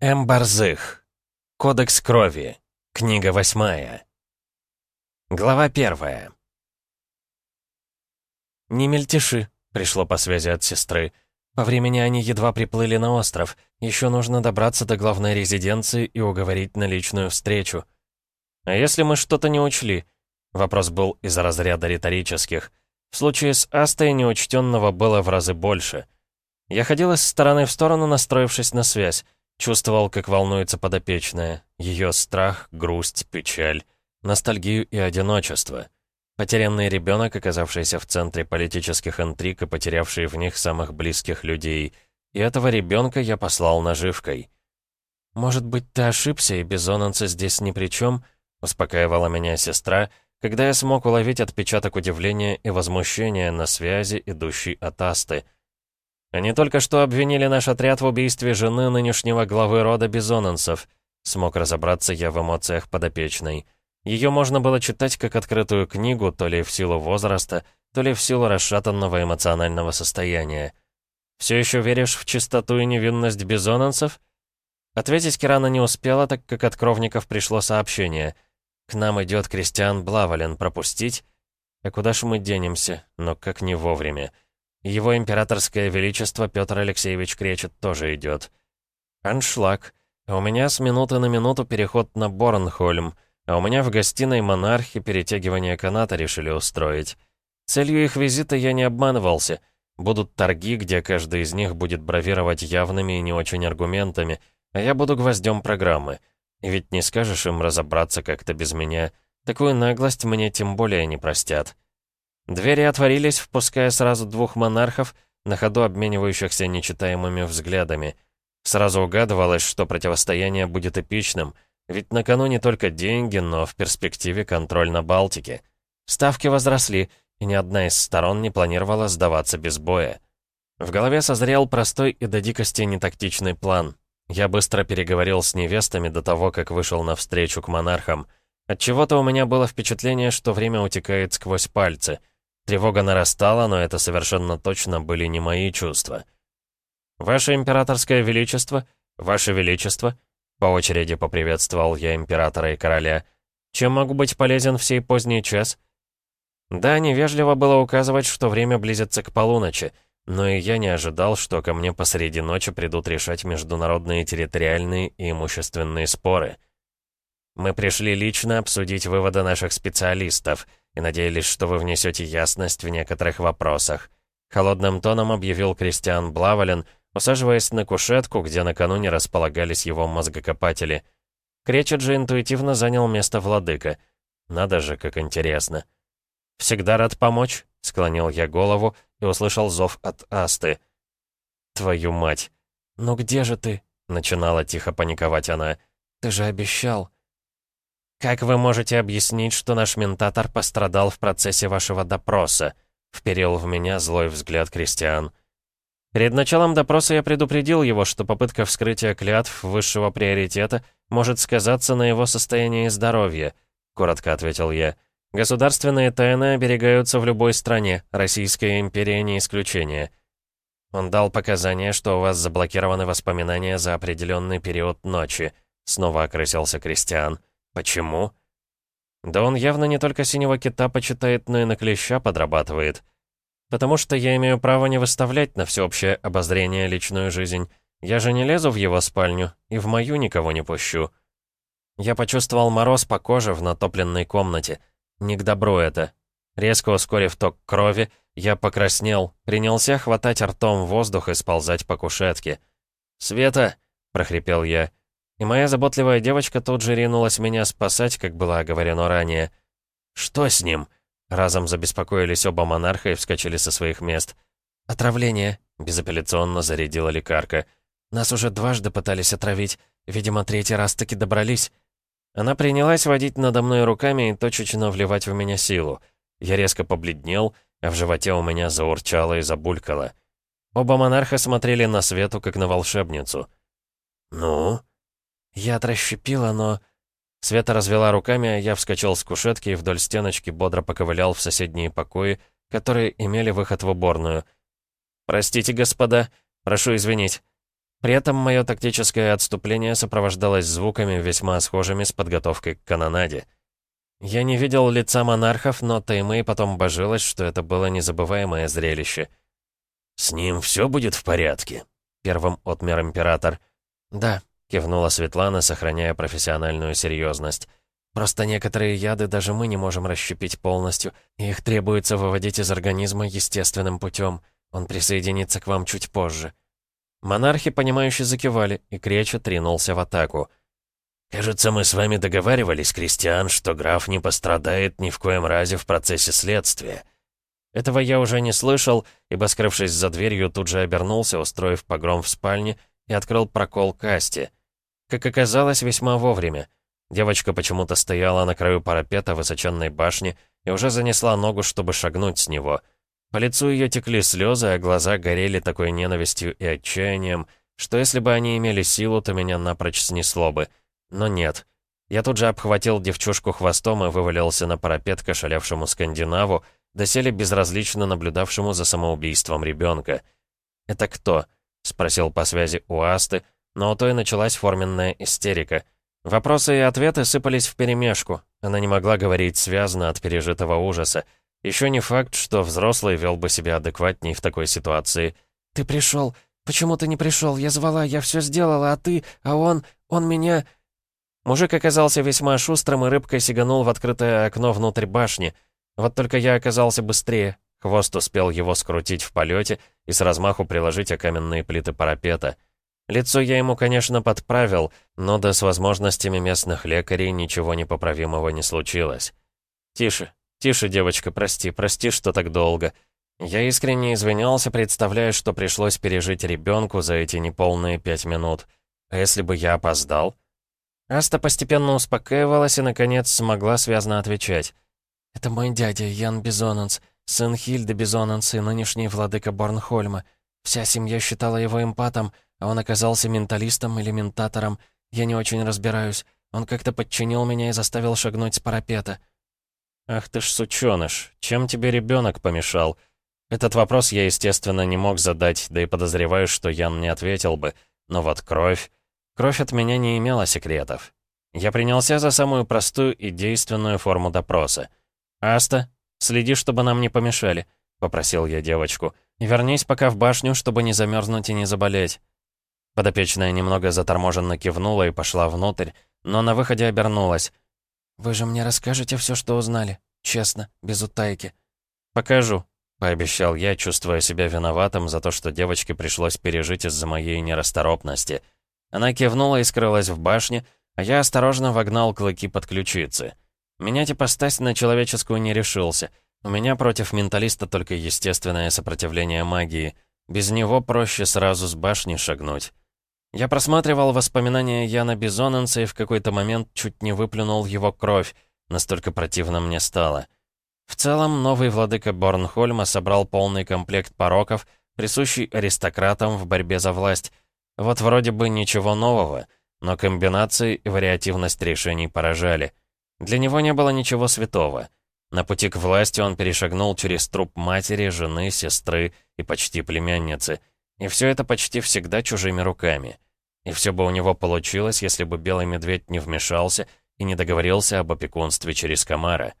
М. Барзых. Кодекс крови. Книга восьмая. Глава первая. «Не мельтеши», — пришло по связи от сестры. «По времени они едва приплыли на остров. Еще нужно добраться до главной резиденции и уговорить на личную встречу». «А если мы что-то не учли?» Вопрос был из разряда риторических. В случае с Астой неучтенного было в разы больше. Я ходил из стороны в сторону, настроившись на связь. Чувствовал, как волнуется подопечная. Ее страх, грусть, печаль, ностальгию и одиночество. Потерянный ребенок, оказавшийся в центре политических интриг и потерявший в них самых близких людей. И этого ребенка я послал наживкой. «Может быть, ты ошибся, и бизонанцы здесь ни при чем?» — успокаивала меня сестра, когда я смог уловить отпечаток удивления и возмущения на связи, идущей от Асты — они только что обвинили наш отряд в убийстве жены нынешнего главы рода бизонанцев. Смог разобраться я в эмоциях подопечной. Ее можно было читать как открытую книгу, то ли в силу возраста, то ли в силу расшатанного эмоционального состояния. «Все еще веришь в чистоту и невинность бизонанцев?» Ответить Кирана не успела, так как от кровников пришло сообщение. «К нам идет Кристиан Блавален, пропустить?» «А куда ж мы денемся? Но как не вовремя?» Его императорское величество Петр Алексеевич Кречет тоже идет. Аншлаг. А у меня с минуты на минуту переход на Борнхольм, а у меня в гостиной монархи перетягивание каната решили устроить. Целью их визита я не обманывался. Будут торги, где каждый из них будет бравировать явными и не очень аргументами, а я буду гвоздем программы. И ведь не скажешь им разобраться как-то без меня. Такую наглость мне тем более не простят. Двери отворились, впуская сразу двух монархов, на ходу обменивающихся нечитаемыми взглядами. Сразу угадывалось, что противостояние будет эпичным, ведь на кону не только деньги, но в перспективе контроль на Балтике. Ставки возросли, и ни одна из сторон не планировала сдаваться без боя. В голове созрел простой и до дикости нетактичный план. Я быстро переговорил с невестами до того, как вышел навстречу к монархам. Отчего-то у меня было впечатление, что время утекает сквозь пальцы — Тревога нарастала, но это совершенно точно были не мои чувства. «Ваше императорское величество, ваше величество», по очереди поприветствовал я императора и короля. «Чем могу быть полезен в сей поздний час?» Да, невежливо было указывать, что время близится к полуночи, но и я не ожидал, что ко мне посреди ночи придут решать международные территориальные и имущественные споры. Мы пришли лично обсудить выводы наших специалистов — и надеялись, что вы внесете ясность в некоторых вопросах», — холодным тоном объявил Кристиан Блавален, усаживаясь на кушетку, где накануне располагались его мозгокопатели. Кречет же интуитивно занял место владыка. Надо же, как интересно. «Всегда рад помочь», — склонил я голову и услышал зов от Асты. «Твою мать! Ну где же ты?» — начинала тихо паниковать она. «Ты же обещал!» «Как вы можете объяснить, что наш ментатор пострадал в процессе вашего допроса?» — вперил в меня злой взгляд Кристиан. Перед началом допроса я предупредил его, что попытка вскрытия клятв высшего приоритета может сказаться на его состоянии здоровья, — коротко ответил я. Государственные тайны оберегаются в любой стране, Российская империя не исключение. Он дал показания, что у вас заблокированы воспоминания за определенный период ночи, — снова окрысился Кристиан. Почему? Да он явно не только синего кита почитает, но и на клеща подрабатывает. Потому что я имею право не выставлять на всеобщее обозрение личную жизнь. Я же не лезу в его спальню и в мою никого не пущу. Я почувствовал мороз по коже в натопленной комнате. Не к добру это. Резко ускорив ток крови, я покраснел, принялся хватать ртом воздух и сползать по кушетке. «Света!» — прохрипел я. И моя заботливая девочка тут же ринулась меня спасать, как было оговорено ранее. «Что с ним?» Разом забеспокоились оба монарха и вскочили со своих мест. «Отравление», — безапелляционно зарядила лекарка. «Нас уже дважды пытались отравить. Видимо, третий раз таки добрались». Она принялась водить надо мной руками и точечно вливать в меня силу. Я резко побледнел, а в животе у меня заурчало и забулькало. Оба монарха смотрели на Свету, как на волшебницу. «Ну?» Я расщепила, но...» Света развела руками, а я вскочил с кушетки и вдоль стеночки бодро поковылял в соседние покои, которые имели выход в уборную. «Простите, господа, прошу извинить». При этом мое тактическое отступление сопровождалось звуками, весьма схожими с подготовкой к канонаде. Я не видел лица монархов, но Таймэй потом божилась, что это было незабываемое зрелище. «С ним все будет в порядке?» — первым отмер император. «Да», — кивнула Светлана, сохраняя профессиональную серьезность. «Просто некоторые яды даже мы не можем расщепить полностью, и их требуется выводить из организма естественным путем. Он присоединится к вам чуть позже». Монархи, понимающе закивали, и Кречет тринулся в атаку. «Кажется, мы с вами договаривались, Кристиан, что граф не пострадает ни в коем разе в процессе следствия». Этого я уже не слышал, ибо, скрывшись за дверью, тут же обернулся, устроив погром в спальне, и открыл прокол касти. Как оказалось, весьма вовремя. Девочка почему-то стояла на краю парапета высоченной башни и уже занесла ногу, чтобы шагнуть с него — по лицу ее текли слезы, а глаза горели такой ненавистью и отчаянием, что если бы они имели силу, то меня напрочь снесло бы. Но нет. Я тут же обхватил девчушку хвостом и вывалился на парапет к ошалевшему скандинаву, доселе безразлично наблюдавшему за самоубийством ребенка. «Это кто?» — спросил по связи у Асты, но у той началась форменная истерика. Вопросы и ответы сыпались вперемешку. Она не могла говорить связно от пережитого ужаса. Еще не факт, что взрослый вел бы себя адекватней в такой ситуации. «Ты пришел. Почему ты не пришел? Я звала, я все сделала, а ты... А он... Он меня...» Мужик оказался весьма шустрым и рыбкой сиганул в открытое окно внутрь башни. Вот только я оказался быстрее. Хвост успел его скрутить в полете и с размаху приложить о каменные плиты парапета. Лицо я ему, конечно, подправил, но да с возможностями местных лекарей ничего непоправимого не случилось. «Тише, «Тише, девочка, прости, прости, что так долго». Я искренне извинялся, представляя, что пришлось пережить ребенку за эти неполные пять минут. А если бы я опоздал? Аста постепенно успокаивалась и, наконец, смогла связно отвечать. «Это мой дядя, Ян Бизонанс, сын Хильды Бизонанс и нынешний владыка Борнхольма. Вся семья считала его эмпатом, а он оказался менталистом или ментатором. Я не очень разбираюсь. Он как-то подчинил меня и заставил шагнуть с парапета. «Ах ты ж сучёныш, чем тебе ребенок помешал?» Этот вопрос я, естественно, не мог задать, да и подозреваю, что Ян не ответил бы. Но вот кровь... Кровь от меня не имела секретов. Я принялся за самую простую и действенную форму допроса. «Аста, следи, чтобы нам не помешали», — попросил я девочку. «И вернись пока в башню, чтобы не замерзнуть и не заболеть». Подопечная немного заторможенно кивнула и пошла внутрь, но на выходе обернулась. «Вы же мне расскажете все, что узнали. Честно, без утайки». «Покажу», — пообещал я, чувствуя себя виноватым за то, что девочке пришлось пережить из-за моей нерасторопности. Она кивнула и скрылась в башне, а я осторожно вогнал клыки под ключицы. Менять ипостась на человеческую не решился. У меня против менталиста только естественное сопротивление магии. Без него проще сразу с башни шагнуть. Я просматривал воспоминания Яна Бизоненса и в какой-то момент чуть не выплюнул его кровь, настолько противно мне стало. В целом, новый владыка Борнхольма собрал полный комплект пороков, присущий аристократам в борьбе за власть. Вот вроде бы ничего нового, но комбинации и вариативность решений поражали. Для него не было ничего святого. На пути к власти он перешагнул через труп матери, жены, сестры и почти племянницы — и все это почти всегда чужими руками. И все бы у него получилось, если бы Белый Медведь не вмешался и не договорился об опекунстве через Камара.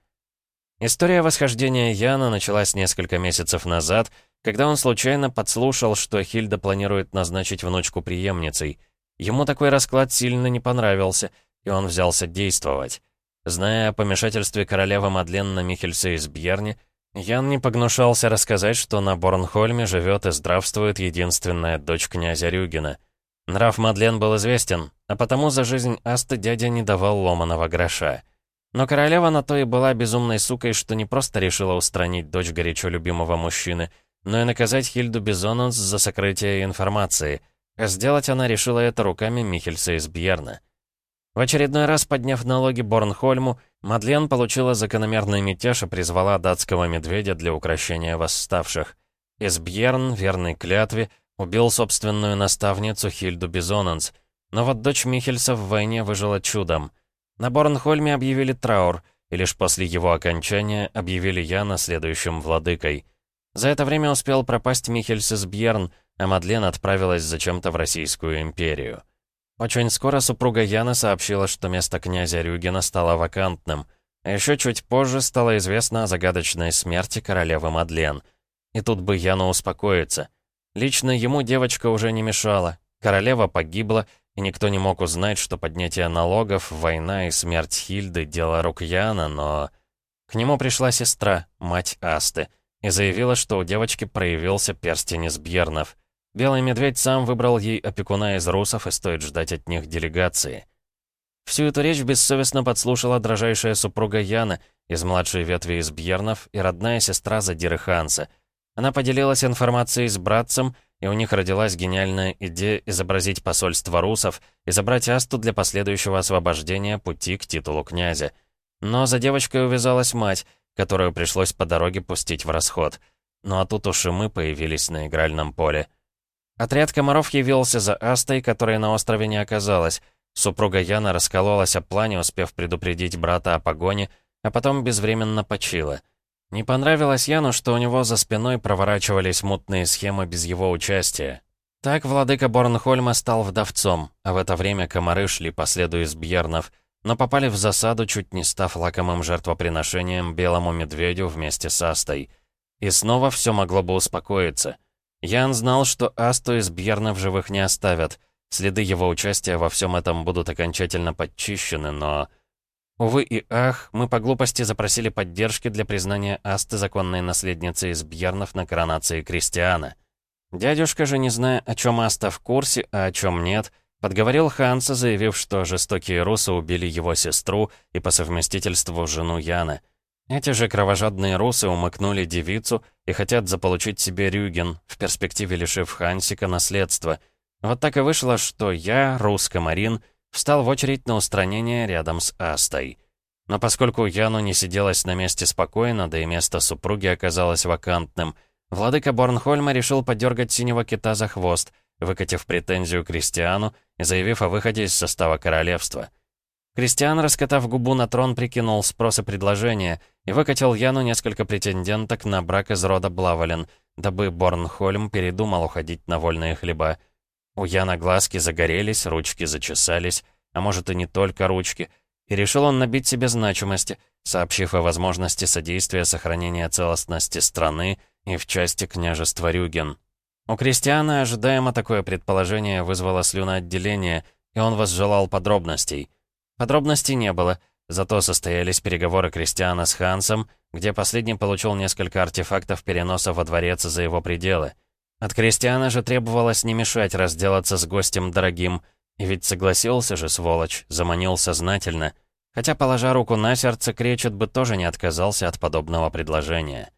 История восхождения Яна началась несколько месяцев назад, когда он случайно подслушал, что Хильда планирует назначить внучку преемницей. Ему такой расклад сильно не понравился, и он взялся действовать. Зная о помешательстве королевы Мадлен на Михельсе из Бьерни, Ян не погнушался рассказать, что на Борнхольме живет и здравствует единственная дочь князя Рюгина. Нрав Мадлен был известен, а потому за жизнь Асты дядя не давал ломаного гроша. Но королева на то и была безумной сукой, что не просто решила устранить дочь горячо любимого мужчины, но и наказать Хильду Бизонанс за сокрытие информации. А сделать она решила это руками Михельса из Бьерна. В очередной раз подняв налоги Борнхольму, Мадлен получила закономерный мятеж и призвала датского медведя для укрощения восставших. Эсбьерн, верный клятве, убил собственную наставницу Хильду Бизонанс, но вот дочь Михельса в войне выжила чудом. На Борнхольме объявили траур, и лишь после его окончания объявили Яна следующим владыкой. За это время успел пропасть Михельс Эсбьерн, а Мадлен отправилась зачем-то в Российскую империю. Очень скоро супруга Яна сообщила, что место князя Рюгена стало вакантным, а еще чуть позже стало известно о загадочной смерти королевы Мадлен. И тут бы Яну успокоиться. Лично ему девочка уже не мешала. Королева погибла, и никто не мог узнать, что поднятие налогов, война и смерть Хильды — дело рук Яна, но... К нему пришла сестра, мать Асты, и заявила, что у девочки проявился перстень из Бьернов. Белый медведь сам выбрал ей опекуна из русов, и стоит ждать от них делегации. Всю эту речь бессовестно подслушала дрожайшая супруга Яна из младшей ветви из Бьернов и родная сестра Задиры Ханса. Она поделилась информацией с братцем, и у них родилась гениальная идея изобразить посольство русов и забрать Асту для последующего освобождения пути к титулу князя. Но за девочкой увязалась мать, которую пришлось по дороге пустить в расход. Ну а тут уж и мы появились на игральном поле. Отряд комаров явился за Астой, которой на острове не оказалось. Супруга Яна раскололась о плане, успев предупредить брата о погоне, а потом безвременно почила. Не понравилось Яну, что у него за спиной проворачивались мутные схемы без его участия. Так владыка Борнхольма стал вдовцом, а в это время комары шли по следу из Бьернов — но попали в засаду, чуть не став лакомым жертвоприношением белому медведю вместе с Астой. И снова все могло бы успокоиться. Ян знал, что Асту из Бьерна в живых не оставят. Следы его участия во всем этом будут окончательно подчищены, но... Увы и ах, мы по глупости запросили поддержки для признания Асты законной наследницей из Бьернов на коронации Кристиана. Дядюшка же, не зная, о чем Аста в курсе, а о чем нет, — Подговорил Ханса, заявив, что жестокие русы убили его сестру и по совместительству жену Яна. Эти же кровожадные русы умыкнули девицу и хотят заполучить себе Рюген, в перспективе лишив Хансика наследства. Вот так и вышло, что я, русско-марин, встал в очередь на устранение рядом с Астой. Но поскольку Яну не сиделась на месте спокойно, да и место супруги оказалось вакантным, владыка Борнхольма решил подергать синего кита за хвост — выкатив претензию Кристиану и заявив о выходе из состава королевства. Кристиан, раскатав губу на трон, прикинул спрос и предложение и выкатил Яну несколько претенденток на брак из рода Блавален, дабы Борнхольм передумал уходить на вольные хлеба. У Яна глазки загорелись, ручки зачесались, а может и не только ручки, и решил он набить себе значимости, сообщив о возможности содействия сохранения целостности страны и в части княжества Рюген. У Кристиана ожидаемо такое предположение вызвало слюноотделение, и он возжелал подробностей. Подробностей не было, зато состоялись переговоры Кристиана с Хансом, где последний получил несколько артефактов переноса во дворец за его пределы. От Кристиана же требовалось не мешать разделаться с гостем дорогим, и ведь согласился же, сволочь, заманил сознательно. Хотя, положа руку на сердце, Кречет бы тоже не отказался от подобного предложения.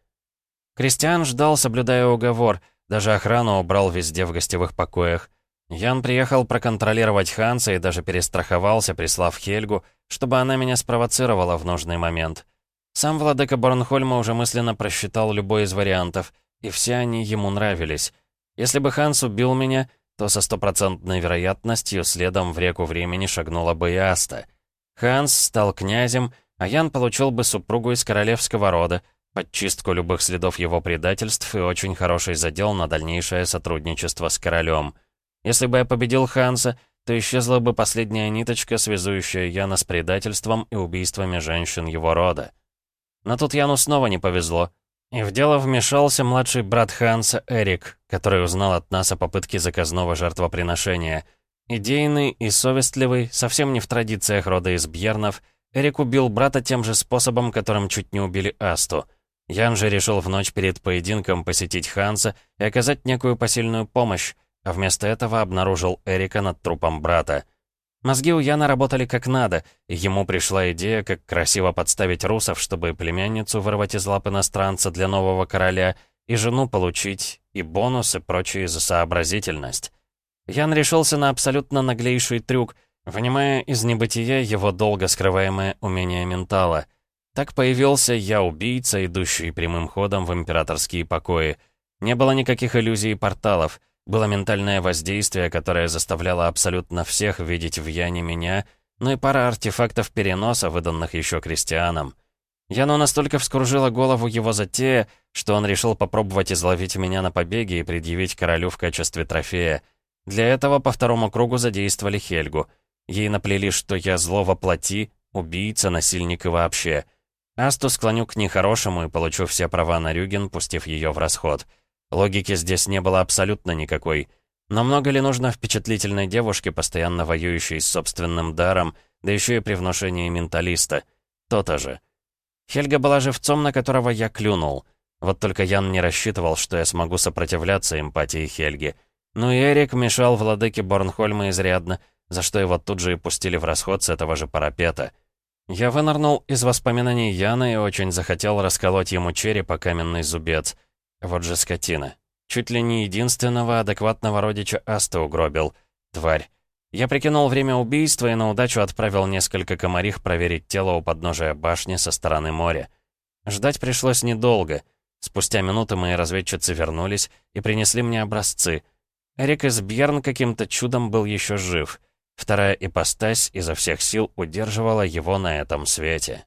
Кристиан ждал, соблюдая уговор, даже охрану убрал везде в гостевых покоях. Ян приехал проконтролировать Ханса и даже перестраховался, прислав Хельгу, чтобы она меня спровоцировала в нужный момент. Сам владыка Борнхольма уже мысленно просчитал любой из вариантов, и все они ему нравились. Если бы Ханс убил меня, то со стопроцентной вероятностью следом в реку времени шагнула бы и Аста. Ханс стал князем, а Ян получил бы супругу из королевского рода, подчистку любых следов его предательств и очень хороший задел на дальнейшее сотрудничество с королем. Если бы я победил Ханса, то исчезла бы последняя ниточка, связующая Яна с предательством и убийствами женщин его рода. Но тут Яну снова не повезло. И в дело вмешался младший брат Ханса Эрик, который узнал от нас о попытке заказного жертвоприношения. Идейный и совестливый, совсем не в традициях рода из Бьернов, Эрик убил брата тем же способом, которым чуть не убили Асту — Ян же решил в ночь перед поединком посетить Ханса и оказать некую посильную помощь, а вместо этого обнаружил Эрика над трупом брата. Мозги у Яна работали как надо, и ему пришла идея, как красиво подставить русов, чтобы племянницу вырвать из лап иностранца для нового короля, и жену получить, и бонусы, и прочие за сообразительность. Ян решился на абсолютно наглейший трюк, вынимая из небытия его долго скрываемое умение ментала — так появился я-убийца, идущий прямым ходом в императорские покои. Не было никаких иллюзий и порталов. Было ментальное воздействие, которое заставляло абсолютно всех видеть в Яне меня, ну и пара артефактов переноса, выданных еще крестьянам. Яну настолько вскружила голову его затея, что он решил попробовать изловить меня на побеге и предъявить королю в качестве трофея. Для этого по второму кругу задействовали Хельгу. Ей наплели, что я зло воплоти, убийца, насильник и вообще. Асту склоню к нехорошему и получу все права на Рюген, пустив ее в расход. Логики здесь не было абсолютно никакой. Но много ли нужно впечатлительной девушке, постоянно воюющей с собственным даром, да еще и при внушении менталиста? То-то же. Хельга была живцом, на которого я клюнул. Вот только Ян не рассчитывал, что я смогу сопротивляться эмпатии Хельги. Ну и Эрик мешал владыке Борнхольма изрядно, за что его тут же и пустили в расход с этого же парапета. Я вынырнул из воспоминаний Яна и очень захотел расколоть ему череп о каменный зубец. Вот же скотина. Чуть ли не единственного адекватного родича Аста угробил. Тварь. Я прикинул время убийства и на удачу отправил несколько комарих проверить тело у подножия башни со стороны моря. Ждать пришлось недолго. Спустя минуты мои разведчицы вернулись и принесли мне образцы. Эрик из Бьерн каким-то чудом был еще жив. Вторая ипостась изо всех сил удерживала его на этом свете.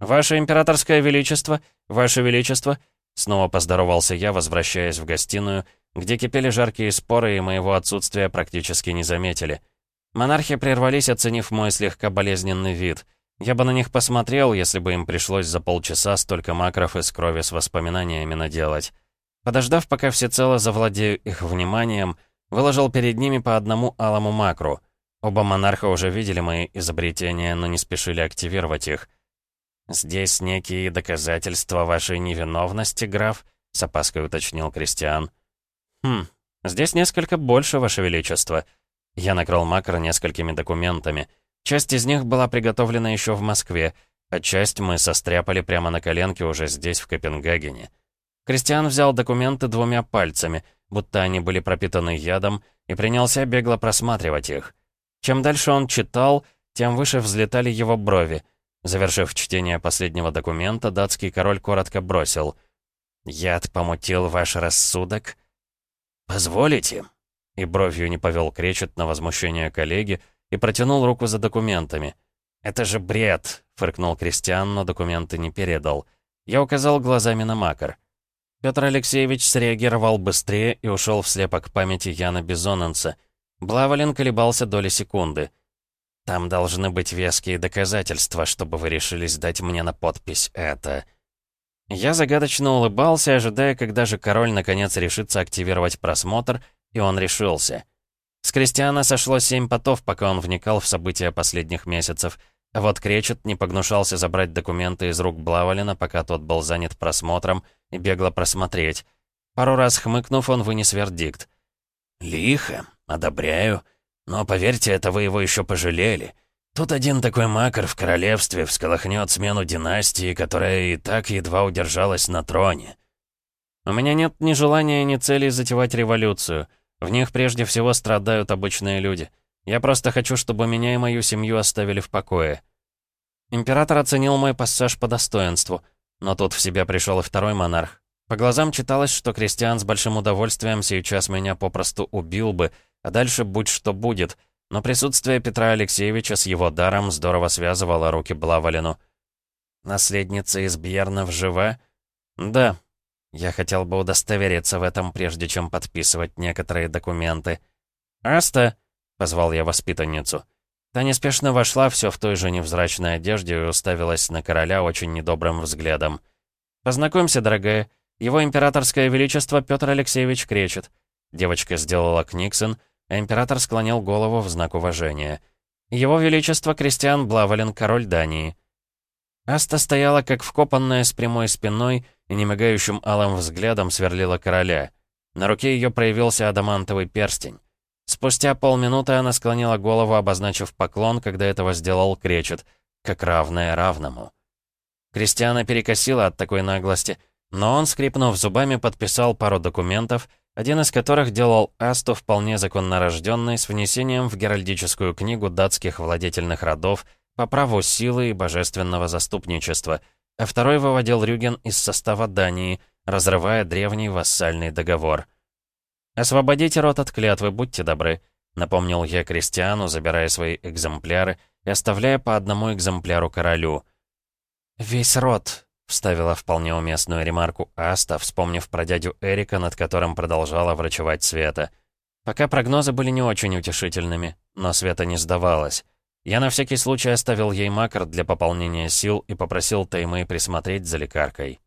«Ваше императорское величество! Ваше величество!» Снова поздоровался я, возвращаясь в гостиную, где кипели жаркие споры и моего отсутствия практически не заметили. Монархи прервались, оценив мой слегка болезненный вид. Я бы на них посмотрел, если бы им пришлось за полчаса столько макров из крови с воспоминаниями наделать. Подождав, пока всецело завладею их вниманием, выложил перед ними по одному алому макру. Оба монарха уже видели мои изобретения, но не спешили активировать их. «Здесь некие доказательства вашей невиновности, граф?» — с опаской уточнил Кристиан. «Хм, здесь несколько больше, Ваше Величество». Я накрыл макро несколькими документами. Часть из них была приготовлена еще в Москве, а часть мы состряпали прямо на коленке уже здесь, в Копенгагене. Кристиан взял документы двумя пальцами, будто они были пропитаны ядом, и принялся бегло просматривать их. Чем дальше он читал, тем выше взлетали его брови. Завершив чтение последнего документа, датский король коротко бросил. «Яд помутил ваш рассудок?» «Позволите?» И бровью не повел кречет на возмущение коллеги и протянул руку за документами. «Это же бред!» — фыркнул Кристиан, но документы не передал. Я указал глазами на Макар. Петр Алексеевич среагировал быстрее и ушел в слепок памяти Яна Бизоненца. Блавалин колебался доли секунды. «Там должны быть веские доказательства, чтобы вы решились дать мне на подпись это». Я загадочно улыбался, ожидая, когда же король наконец решится активировать просмотр, и он решился. С Кристиана сошло семь потов, пока он вникал в события последних месяцев, а вот Кречет не погнушался забрать документы из рук Блавалина, пока тот был занят просмотром, и бегло просмотреть. Пару раз хмыкнув, он вынес вердикт. «Лихо, одобряю. Но поверьте, это вы его еще пожалели. Тут один такой макар в королевстве всколыхнет смену династии, которая и так едва удержалась на троне. У меня нет ни желания, ни цели затевать революцию. В них прежде всего страдают обычные люди. Я просто хочу, чтобы меня и мою семью оставили в покое. Император оценил мой пассаж по достоинству, но тут в себя пришел и второй монарх. По глазам читалось, что крестьян с большим удовольствием сейчас меня попросту убил бы, а дальше будь что будет — но присутствие Петра Алексеевича с его даром здорово связывало руки Блавалину. «Наследница из Бьернов жива?» «Да». Я хотел бы удостовериться в этом, прежде чем подписывать некоторые документы. «Аста!» — позвал я воспитанницу. Та неспешно вошла все в той же невзрачной одежде и уставилась на короля очень недобрым взглядом. «Познакомься, дорогая. Его императорское величество Петр Алексеевич Кречет». Девочка сделала книксон — император склонил голову в знак уважения. «Его Величество Кристиан Блавален, король Дании». Аста стояла как вкопанная с прямой спиной и немигающим алым взглядом сверлила короля. На руке ее проявился адамантовый перстень. Спустя полминуты она склонила голову, обозначив поклон, когда этого сделал Кречет, как равное равному. Кристиана перекосила от такой наглости, но он, скрипнув зубами, подписал пару документов — один из которых делал Асту вполне законнорожденной с внесением в геральдическую книгу датских владетельных родов по праву силы и божественного заступничества, а второй выводил Рюген из состава Дании, разрывая древний вассальный договор. «Освободите рот от клятвы, будьте добры», — напомнил я крестьяну, забирая свои экземпляры и оставляя по одному экземпляру королю. «Весь рот», — вставила вполне уместную ремарку Аста, вспомнив про дядю Эрика, над которым продолжала врачевать Света. Пока прогнозы были не очень утешительными, но Света не сдавалась. Я на всякий случай оставил ей макар для пополнения сил и попросил Таймы присмотреть за лекаркой.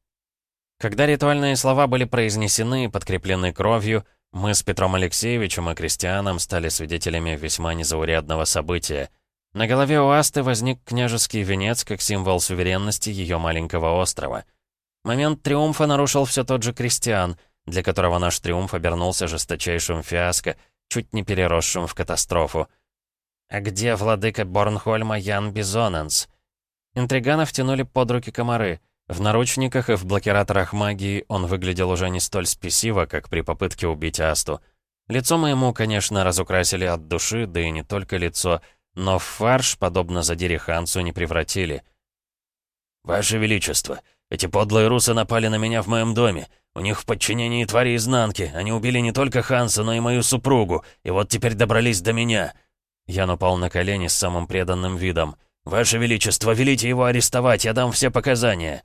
Когда ритуальные слова были произнесены и подкреплены кровью, мы с Петром Алексеевичем и Кристианом стали свидетелями весьма незаурядного события. На голове у Асты возник княжеский венец как символ суверенности ее маленького острова. Момент триумфа нарушил все тот же Кристиан, для которого наш триумф обернулся жесточайшим фиаско, чуть не переросшим в катастрофу. «А где владыка Борнхольма Ян Бизонанс?» Интригана втянули под руки комары. В наручниках и в блокираторах магии он выглядел уже не столь спесиво, как при попытке убить Асту. Лицо мы ему, конечно, разукрасили от души, да и не только лицо, но в фарш, подобно Задире Хансу, не превратили. «Ваше Величество, эти подлые русы напали на меня в моем доме. У них в подчинении твари изнанки. Они убили не только Ханса, но и мою супругу, и вот теперь добрались до меня. Ян упал на колени с самым преданным видом. «Ваше Величество, велите его арестовать, я дам все показания!»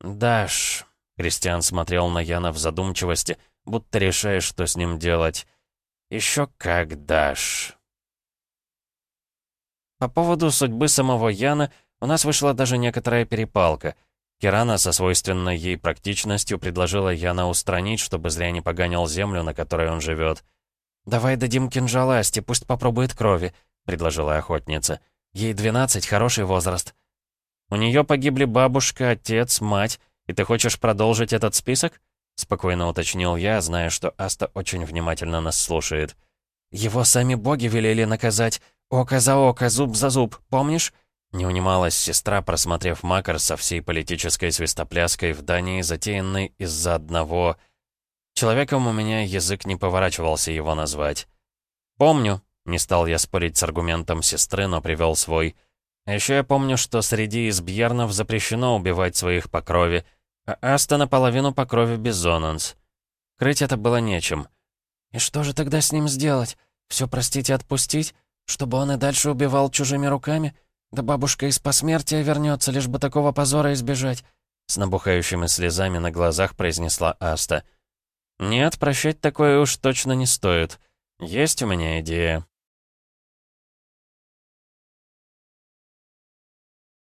«Даш...» Кристиан смотрел на Яна в задумчивости, будто решая, что с ним делать. «Еще как дашь...» По поводу судьбы самого Яна у нас вышла даже некоторая перепалка. Кирана со свойственной ей практичностью предложила Яна устранить, чтобы зря не поганил землю, на которой он живет. «Давай дадим кинжал Асте, пусть попробует крови», — предложила охотница. «Ей 12, хороший возраст». «У нее погибли бабушка, отец, мать, и ты хочешь продолжить этот список?» — спокойно уточнил я, зная, что Аста очень внимательно нас слушает. «Его сами боги велели наказать. Око за око, зуб за зуб, помнишь?» Не унималась сестра, просмотрев Макар со всей политической свистопляской в Дании, затеянной из-за одного... Человеком у меня язык не поворачивался его назвать. «Помню», — не стал я спорить с аргументом сестры, но привел свой. А еще я помню, что среди эсбьернов запрещено убивать своих по крови, а Аста наполовину по крови Бизонанс. Крыть это было нечем. «И что же тогда с ним сделать? Все простить и отпустить? Чтобы он и дальше убивал чужими руками? Да бабушка из посмертия вернется, лишь бы такого позора избежать», с набухающими слезами на глазах произнесла Аста. «Нет, прощать такое уж точно не стоит. Есть у меня идея».